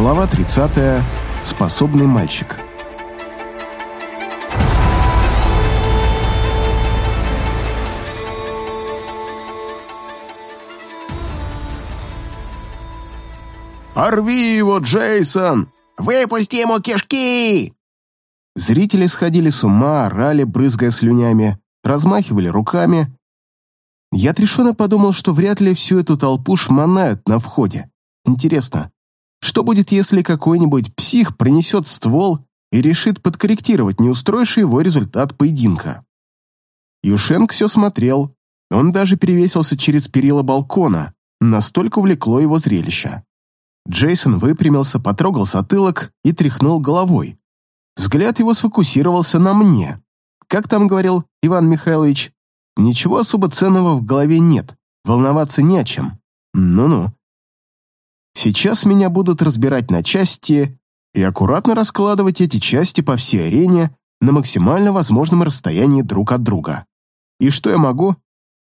Глава 30. Способный мальчик. «Порви его, Джейсон! Выпусти ему кишки!» Зрители сходили с ума, орали, брызгая слюнями, размахивали руками. Я отрешенно подумал, что вряд ли всю эту толпу шмонают на входе. Интересно, что будет, если какой-нибудь псих принесет ствол и решит подкорректировать неустроивший его результат поединка? Юшенк все смотрел, он даже перевесился через перила балкона, настолько увлекло его зрелище. Джейсон выпрямился, потрогал затылок и тряхнул головой. Взгляд его сфокусировался на мне. Как там говорил Иван Михайлович, ничего особо ценного в голове нет, волноваться не о чем. Ну-ну. Сейчас меня будут разбирать на части и аккуратно раскладывать эти части по всей арене на максимально возможном расстоянии друг от друга. И что я могу?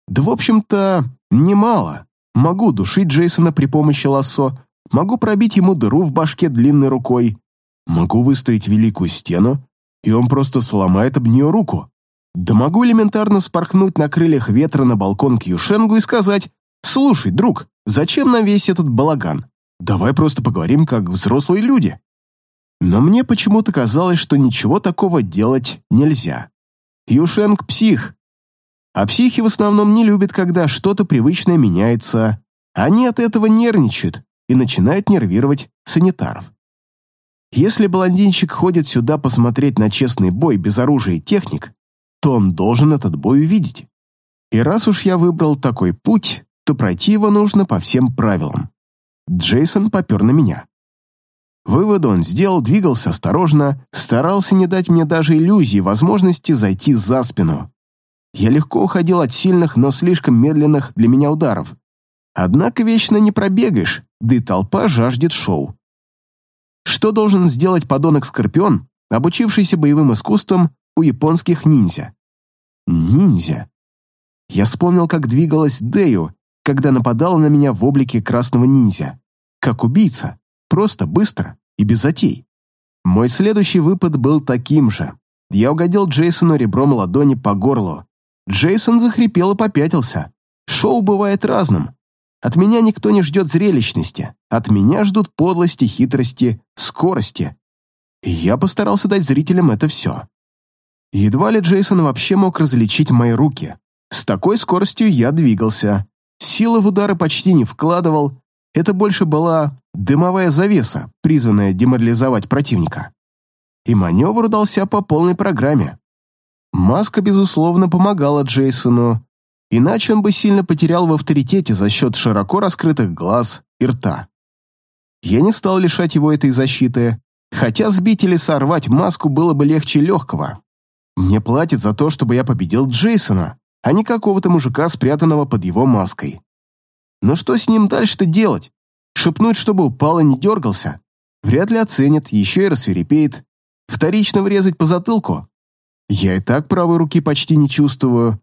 Да, в общем-то, немало. Могу душить Джейсона при помощи лассо, могу пробить ему дыру в башке длинной рукой, могу выставить великую стену, и он просто сломает об нее руку. Да могу элементарно спорхнуть на крыльях ветра на балкон к Юшенгу и сказать «Слушай, друг, Зачем нам весь этот балаган? Давай просто поговорим как взрослые люди. Но мне почему-то казалось, что ничего такого делать нельзя. Юшенг псих. А психи в основном не любят, когда что-то привычное меняется. Они от этого нервничают и начинают нервировать санитаров. Если блондинчик ходит сюда посмотреть на честный бой без оружия и техник, то он должен этот бой увидеть. И раз уж я выбрал такой путь, то пройти его нужно по всем правилам. Джейсон попер на меня. Выводы он сделал, двигался осторожно, старался не дать мне даже иллюзии возможности зайти за спину. Я легко уходил от сильных, но слишком медленных для меня ударов. Однако вечно не пробегаешь, да и толпа жаждет шоу. Что должен сделать подонок-скорпион, обучившийся боевым искусствам у японских ниндзя? Ниндзя. Я вспомнил, как двигалась Дэю, когда нападала на меня в облике красного ниндзя. Как убийца, просто, быстро и без затей. Мой следующий выпад был таким же. Я угодил Джейсону ребром ладони по горлу. Джейсон захрипел и попятился. Шоу бывает разным. От меня никто не ждет зрелищности. От меня ждут подлости, хитрости, скорости. И я постарался дать зрителям это все. Едва ли Джейсон вообще мог различить мои руки. С такой скоростью я двигался. Силы в удары почти не вкладывал, это больше была дымовая завеса, призванная деморализовать противника. И маневр удался по полной программе. Маска, безусловно, помогала Джейсону, иначе он бы сильно потерял в авторитете за счет широко раскрытых глаз и рта. Я не стал лишать его этой защиты, хотя сбить или сорвать маску было бы легче легкого. Мне платят за то, чтобы я победил Джейсона, а не какого-то мужика, спрятанного под его маской. Но что с ним дальше-то делать? Шепнуть, чтобы упал и не дергался? Вряд ли оценит, еще и рассверепеет. Вторично врезать по затылку? Я и так правой руки почти не чувствую.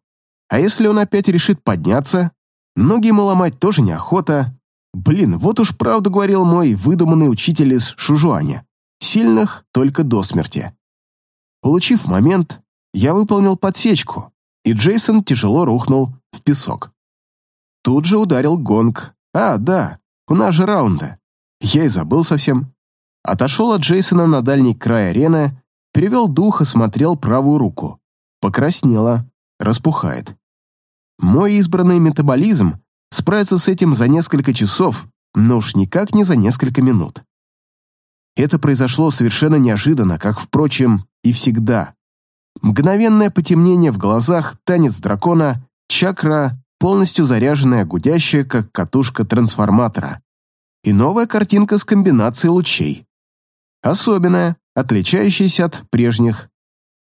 А если он опять решит подняться? Ноги ему ломать тоже неохота. Блин, вот уж правду говорил мой выдуманный учитель из Шужуаня. Сильных только до смерти. Получив момент, я выполнил подсечку, и Джейсон тяжело рухнул в песок. Тут же ударил гонг. А, да, у нас же раунда. Я и забыл совсем. Отошел от Джейсона на дальний край арены, перевел дух и смотрел правую руку. Покраснела, распухает. Мой избранный метаболизм справится с этим за несколько часов, но уж никак не за несколько минут. Это произошло совершенно неожиданно, как, впрочем, и всегда. Мгновенное потемнение в глазах, танец дракона, чакра, полностью заряженная, гудящая, как катушка трансформатора. И новая картинка с комбинацией лучей. Особенная, отличающаяся от прежних.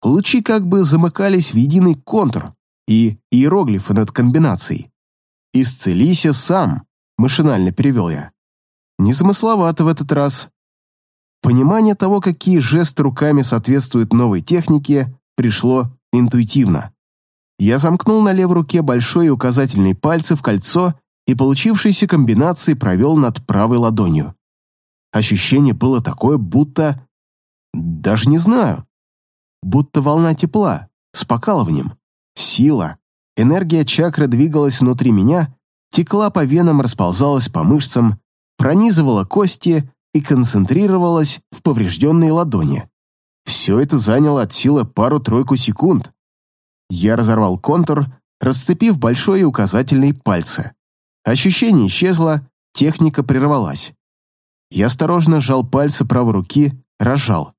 Лучи как бы замыкались в единый контур и иероглифы над комбинацией. «Исцелися сам», — машинально перевел я. Незамысловато в этот раз. Понимание того, какие жесты руками соответствуют новой технике, пришло интуитивно. Я замкнул на левой руке большой и указательный пальцы в кольцо и получившиеся комбинации провел над правой ладонью. ощущение было такое, будто... Даже не знаю. Будто волна тепла, с покалыванием. Сила, энергия чакры двигалась внутри меня, текла по венам, расползалась по мышцам, пронизывала кости и концентрировалась в поврежденной ладони. Все это заняло от силы пару-тройку секунд. Я разорвал контур, расцепив большой и указательный пальцы. Ощущение исчезло, техника прервалась. Я осторожно сжал пальцы правой руки, разжал.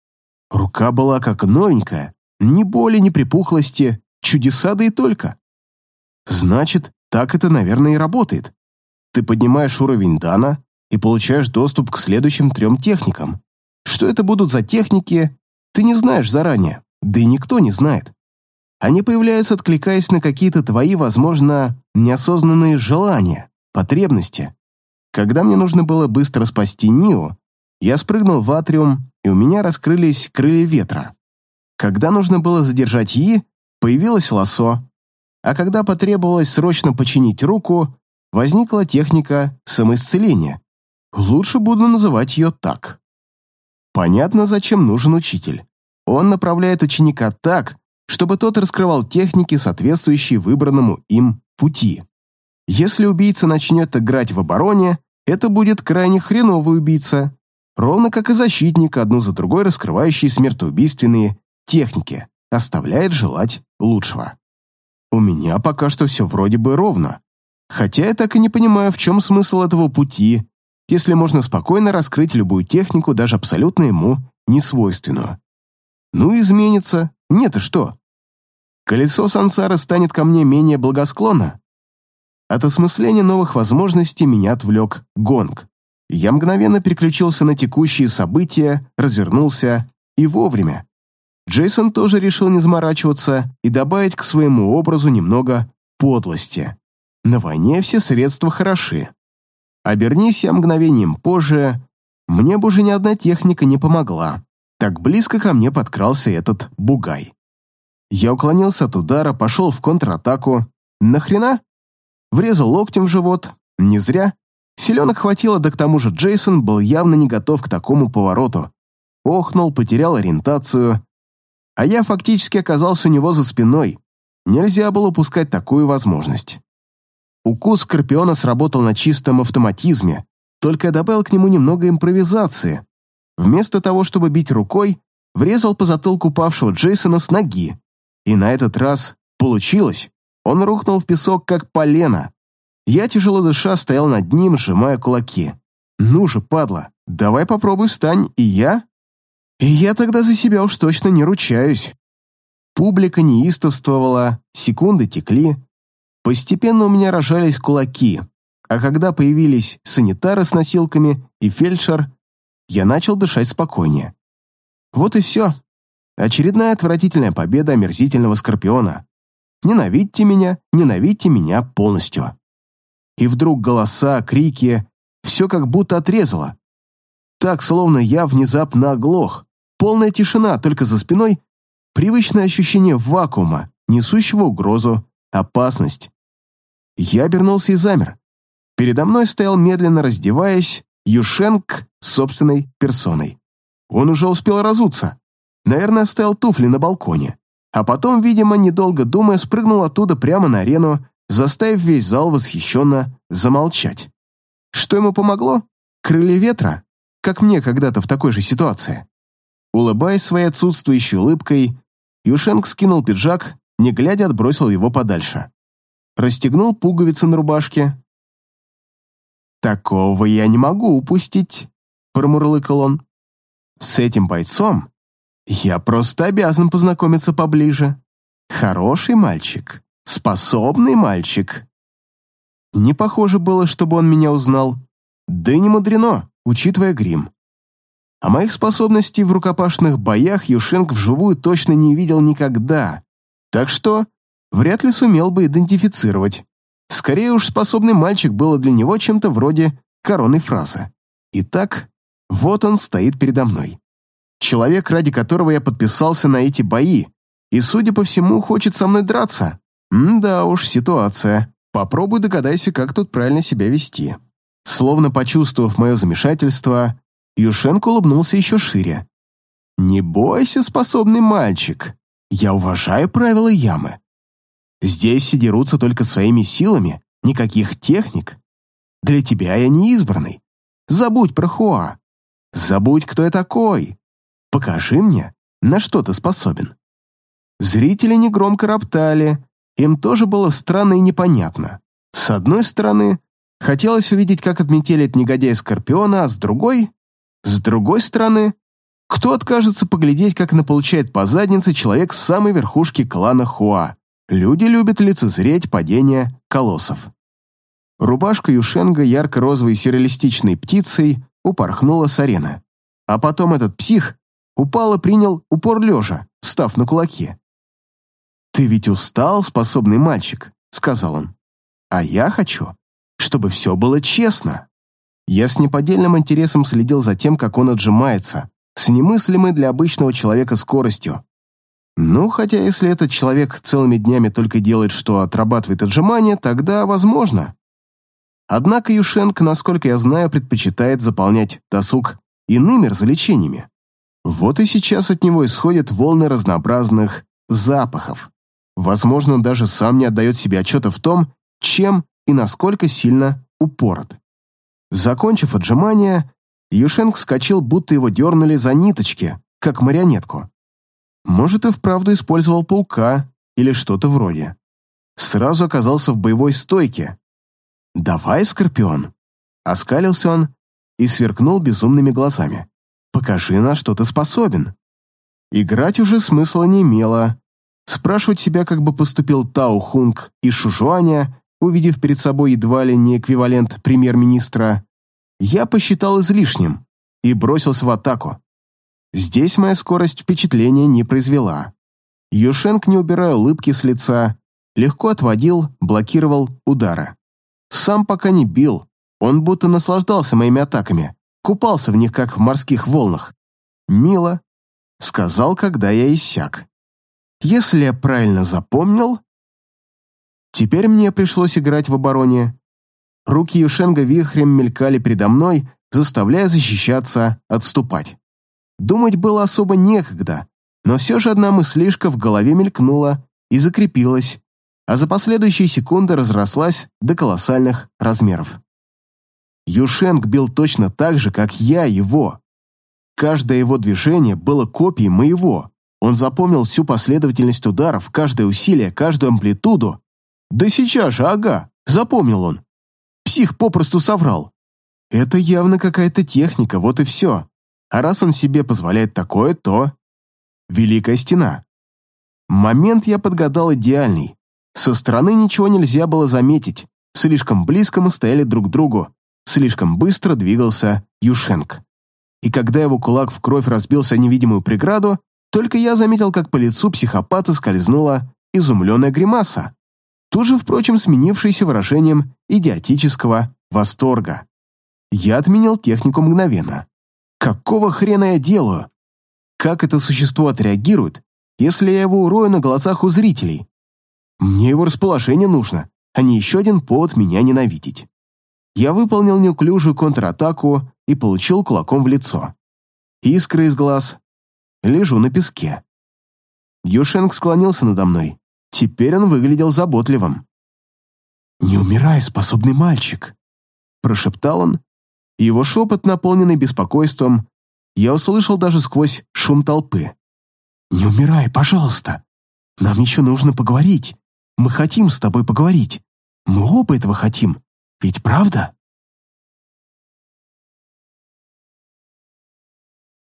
Рука была как новенькая, ни боли, ни припухлости, чудеса да и только. Значит, так это, наверное, и работает. Ты поднимаешь уровень дана и получаешь доступ к следующим трем техникам. Что это будут за техники, ты не знаешь заранее, да и никто не знает. Они появляются, откликаясь на какие-то твои, возможно, неосознанные желания, потребности. Когда мне нужно было быстро спасти Нио, я спрыгнул в атриум, и у меня раскрылись крылья ветра. Когда нужно было задержать Yi, появилось лосо, а когда потребовалось срочно починить руку, возникла техника самоисцеления. Лучше буду называть ее так. Понятно, зачем нужен учитель. Он направляет ученика так, чтобы тот раскрывал техники, соответствующие выбранному им пути. Если убийца начнет играть в обороне, это будет крайне хреновый убийца, ровно как и защитник, одну за другой раскрывающий смертоубийственные техники, оставляет желать лучшего. У меня пока что все вроде бы ровно, хотя я так и не понимаю, в чем смысл этого пути, если можно спокойно раскрыть любую технику, даже абсолютно ему несвойственную. Ну, изменится, нет и что? Колесо сансара станет ко мне менее благосклонно? От осмысления новых возможностей меня отвлек гонг. Я мгновенно переключился на текущие события, развернулся и вовремя. Джейсон тоже решил не заморачиваться и добавить к своему образу немного подлости. На войне все средства хороши. Обернись я мгновением позже, мне бы уже ни одна техника не помогла. Так близко ко мне подкрался этот бугай. Я уклонился от удара, пошел в контратаку. Нахрена? Врезал локтем в живот. Не зря. Селенок хватило, да к тому же Джейсон был явно не готов к такому повороту. Охнул, потерял ориентацию. А я фактически оказался у него за спиной. Нельзя было упускать такую возможность. Укус Скорпиона сработал на чистом автоматизме, только добавил к нему немного импровизации. Вместо того, чтобы бить рукой, врезал по затылку упавшего Джейсона с ноги. И на этот раз получилось. Он рухнул в песок, как полено. Я, тяжело дыша, стоял над ним, сжимая кулаки. «Ну же, падла, давай попробуй встань, и я...» «И я тогда за себя уж точно не ручаюсь». Публика неистовствовала, секунды текли, Постепенно у меня рожались кулаки, а когда появились санитары с носилками и фельдшер, я начал дышать спокойнее. Вот и все. Очередная отвратительная победа омерзительного скорпиона. Ненавидьте меня, ненавидьте меня полностью. И вдруг голоса, крики, все как будто отрезало. Так, словно я внезапно оглох. Полная тишина, только за спиной привычное ощущение вакуума, несущего угрозу опасность. Я обернулся и замер. Передо мной стоял, медленно раздеваясь, Юшенк собственной персоной. Он уже успел разуться. Наверное, оставил туфли на балконе. А потом, видимо, недолго думая, спрыгнул оттуда прямо на арену, заставив весь зал восхищенно замолчать. Что ему помогло? Крылья ветра? Как мне когда-то в такой же ситуации. Улыбаясь своей отсутствующей улыбкой, Юшенк скинул пиджак не глядя отбросил его подальше. Расстегнул пуговицы на рубашке. «Такого я не могу упустить», — промурлыкал он. «С этим бойцом я просто обязан познакомиться поближе. Хороший мальчик, способный мальчик». Не похоже было, чтобы он меня узнал. Да и не мудрено, учитывая грим. А моих способностей в рукопашных боях Юшенк вживую точно не видел никогда. Так что вряд ли сумел бы идентифицировать. Скорее уж способный мальчик было для него чем-то вроде коронной фразы. Итак, вот он стоит передо мной. Человек, ради которого я подписался на эти бои, и, судя по всему, хочет со мной драться. М да уж, ситуация. Попробуй догадайся, как тут правильно себя вести. Словно почувствовав мое замешательство, Юшенко улыбнулся еще шире. «Не бойся, способный мальчик. Я уважаю правила ямы. Здесь все дерутся только своими силами, никаких техник. Для тебя я не избранный. Забудь про Хуа. Забудь, кто я такой. Покажи мне, на что ты способен». Зрители негромко роптали, им тоже было странно и непонятно. С одной стороны, хотелось увидеть, как отметелит негодяй Скорпиона, а с другой... С другой стороны, кто откажется поглядеть, как наполучает по заднице человек с самой верхушки клана Хуа? Люди любят лицезреть падение колоссов. Рубашка Юшенга ярко-розовой сюрреалистичной птицей упорхнула с арены. А потом этот псих упал и принял упор лежа, встав на кулаки. «Ты ведь устал, способный мальчик», — сказал он. «А я хочу, чтобы все было честно». Я с неподдельным интересом следил за тем, как он отжимается, с немыслимой для обычного человека скоростью. Ну, хотя если этот человек целыми днями только делает, что отрабатывает отжимания, тогда возможно. Однако Юшенко, насколько я знаю, предпочитает заполнять досуг иными развлечениями. Вот и сейчас от него исходят волны разнообразных запахов. Возможно, он даже сам не отдает себе отчета в том, чем и насколько сильно упорот. Закончив отжимания, Юшенк вскочил, будто его дернули за ниточки, как марионетку. Может, и вправду использовал паука или что-то вроде. Сразу оказался в боевой стойке. «Давай, Скорпион!» Оскалился он и сверкнул безумными глазами. «Покажи, на что ты способен!» Играть уже смысла не имело, Спрашивать себя, как бы поступил Тао Хунг и Шужуаня, увидев перед собой едва ли не эквивалент премьер-министра, я посчитал излишним и бросился в атаку. Здесь моя скорость впечатления не произвела. Юшенк, не убирая улыбки с лица, легко отводил, блокировал удары. Сам пока не бил, он будто наслаждался моими атаками, купался в них, как в морских волнах. «Мило», — сказал, когда я иссяк. Если я правильно запомнил... Теперь мне пришлось играть в обороне. Руки Юшенга вихрем мелькали передо мной, заставляя защищаться, отступать. Думать было особо некогда, но все же одна мыслишка в голове мелькнула и закрепилась, а за последующие секунды разрослась до колоссальных размеров. Юшенг бил точно так же, как я его. Каждое его движение было копией моего. Он запомнил всю последовательность ударов, каждое усилие, каждую амплитуду. Да сейчас же, ага, запомнил он. Псих попросту соврал. Это явно какая-то техника, вот и все. А раз он себе позволяет такое, то... Великая стена. Момент я подгадал идеальный. Со стороны ничего нельзя было заметить. Слишком близко мы стояли друг к другу. Слишком быстро двигался Юшенк. И когда его кулак в кровь разбился невидимую преграду, только я заметил, как по лицу психопата скользнула изумленная гримаса, тут же, впрочем, сменившаяся выражением идиотического восторга. Я отменил технику мгновенно. Какого хрена я делаю? Как это существо отреагирует, если я его урою на глазах у зрителей? Мне его расположение нужно, а не еще один повод меня ненавидеть. Я выполнил неуклюжую контратаку и получил кулаком в лицо. Искры из глаз, Лежу на песке. Юшенг склонился надо мной. Теперь он выглядел заботливым. «Не умирай, способный мальчик», — прошептал он. Его шепот, наполненный беспокойством, я услышал даже сквозь шум толпы. «Не умирай, пожалуйста. Нам еще нужно поговорить. Мы хотим с тобой поговорить. Мы оба этого хотим. Ведь правда?»